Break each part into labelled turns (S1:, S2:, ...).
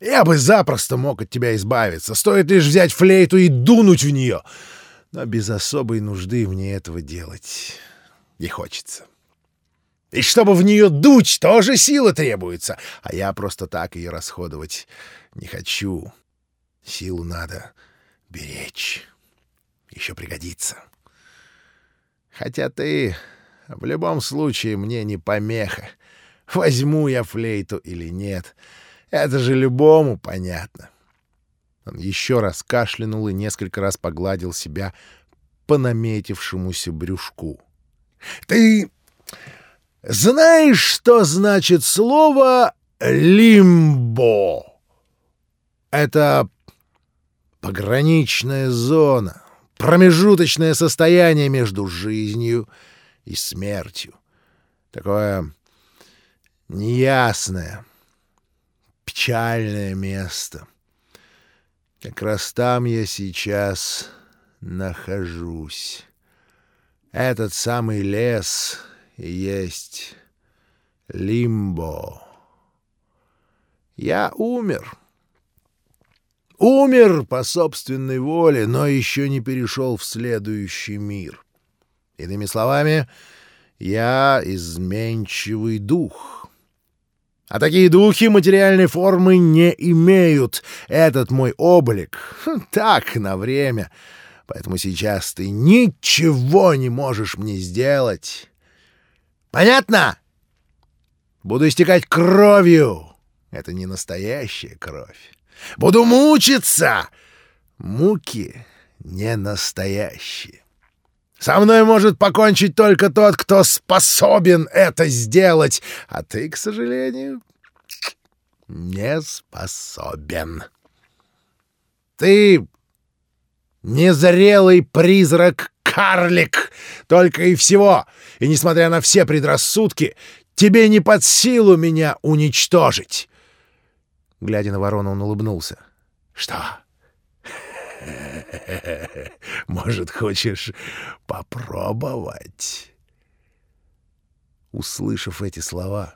S1: Я бы запросто мог от тебя избавиться, стоит лишь взять флейту и дунуть в нее. Но без особой нужды мне этого делать не хочется. И чтобы в нее дуть, тоже сила требуется, а я просто так ее расходовать не хочу. Силу надо беречь. Еще пригодится. Хотя ты в любом случае мне не помеха. Возьму я флейту или нет. Это же любому понятно. Он еще раз кашлянул и несколько раз погладил себя по наметившемуся брюшку. — Ты знаешь, что значит слово «лимбо»? Это пограничная зона, промежуточное состояние между жизнью и смертью. Такое неясное, печальное место. Как раз там я сейчас нахожусь. Этот самый лес есть лимбо. Я умер. Умер по собственной воле, но еще не перешел в следующий мир. Иными словами, я изменчивый дух. А такие духи материальной формы не имеют. Этот мой облик хм, так, на время. Поэтому сейчас ты ничего не можешь мне сделать. Понятно? Буду истекать кровью. Это не настоящая кровь. Буду мучиться. Муки не настоящие. Со мной может покончить только тот, кто способен это сделать, а ты, к сожалению, не способен. Ты незрелый призрак-карлик, только и всего, и, несмотря на все предрассудки, тебе не под силу меня уничтожить. Глядя на ворону, он улыбнулся. — Что? Может, хочешь попробовать? Услышав эти слова,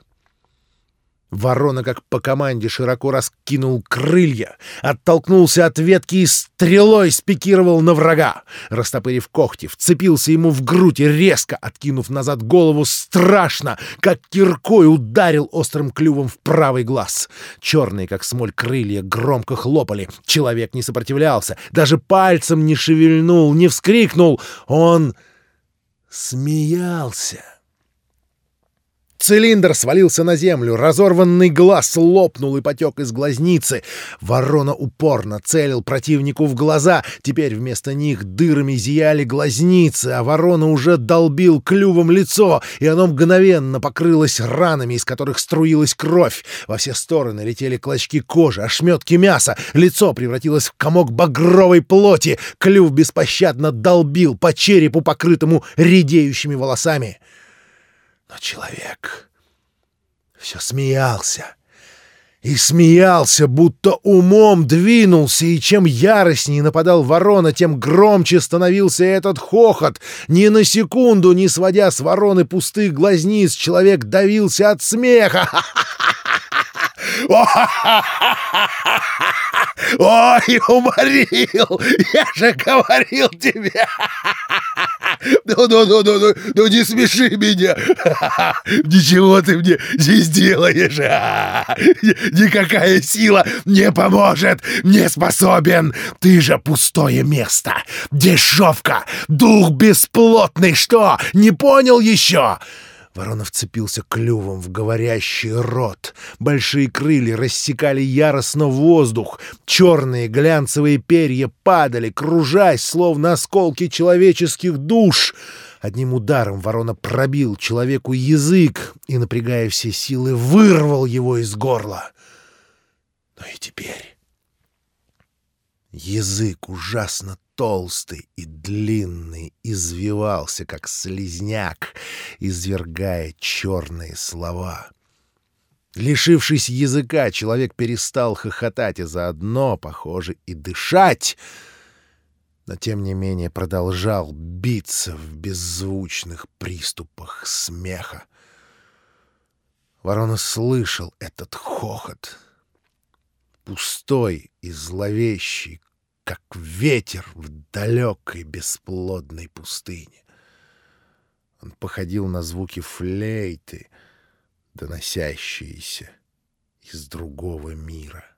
S1: Ворона, как по команде, широко раскинул крылья, оттолкнулся от ветки и стрелой спикировал на врага. Растопырив когти, вцепился ему в грудь и резко, откинув назад голову, страшно, как киркой ударил острым клювом в правый глаз. Черные, как смоль, крылья громко хлопали. Человек не сопротивлялся, даже пальцем не шевельнул, не вскрикнул. Он смеялся. Цилиндр свалился на землю, разорванный глаз лопнул и потек из глазницы. Ворона упорно целил противнику в глаза. Теперь вместо них дырами зияли глазницы, а ворона уже долбил клювом лицо, и оно мгновенно покрылось ранами, из которых струилась кровь. Во все стороны летели клочки кожи, ошметки мяса. Лицо превратилось в комок багровой плоти. Клюв беспощадно долбил по черепу, покрытому редеющими волосами. Но человек все смеялся. И смеялся, будто умом двинулся, и чем яростнее нападал ворона, тем громче становился этот хохот. Ни на секунду, не сводя с вороны пустых глазниц, человек давился от смеха. Ой, уморил! Я же говорил тебе! Ну, ну, ну, ну, ну, ну не смеши меня! Ничего ты мне не сделаешь! Никакая сила не поможет! Не способен! Ты же пустое место! Дешевка! Дух бесплотный! Что, не понял еще?» Ворона вцепился клювом в говорящий рот. Большие крылья рассекали яростно воздух. Черные глянцевые перья падали, кружась, словно осколки человеческих душ. Одним ударом ворона пробил человеку язык и, напрягая все силы, вырвал его из горла. Но и теперь язык ужасно толстый и длинный, извивался, как слизняк, извергая черные слова. Лишившись языка, человек перестал хохотать и заодно, похоже, и дышать, но тем не менее продолжал биться в беззвучных приступах смеха. Ворона слышал этот хохот — пустой и зловещий, как ветер в далекой бесплодной пустыне. Он походил на звуки флейты, доносящиеся из другого мира.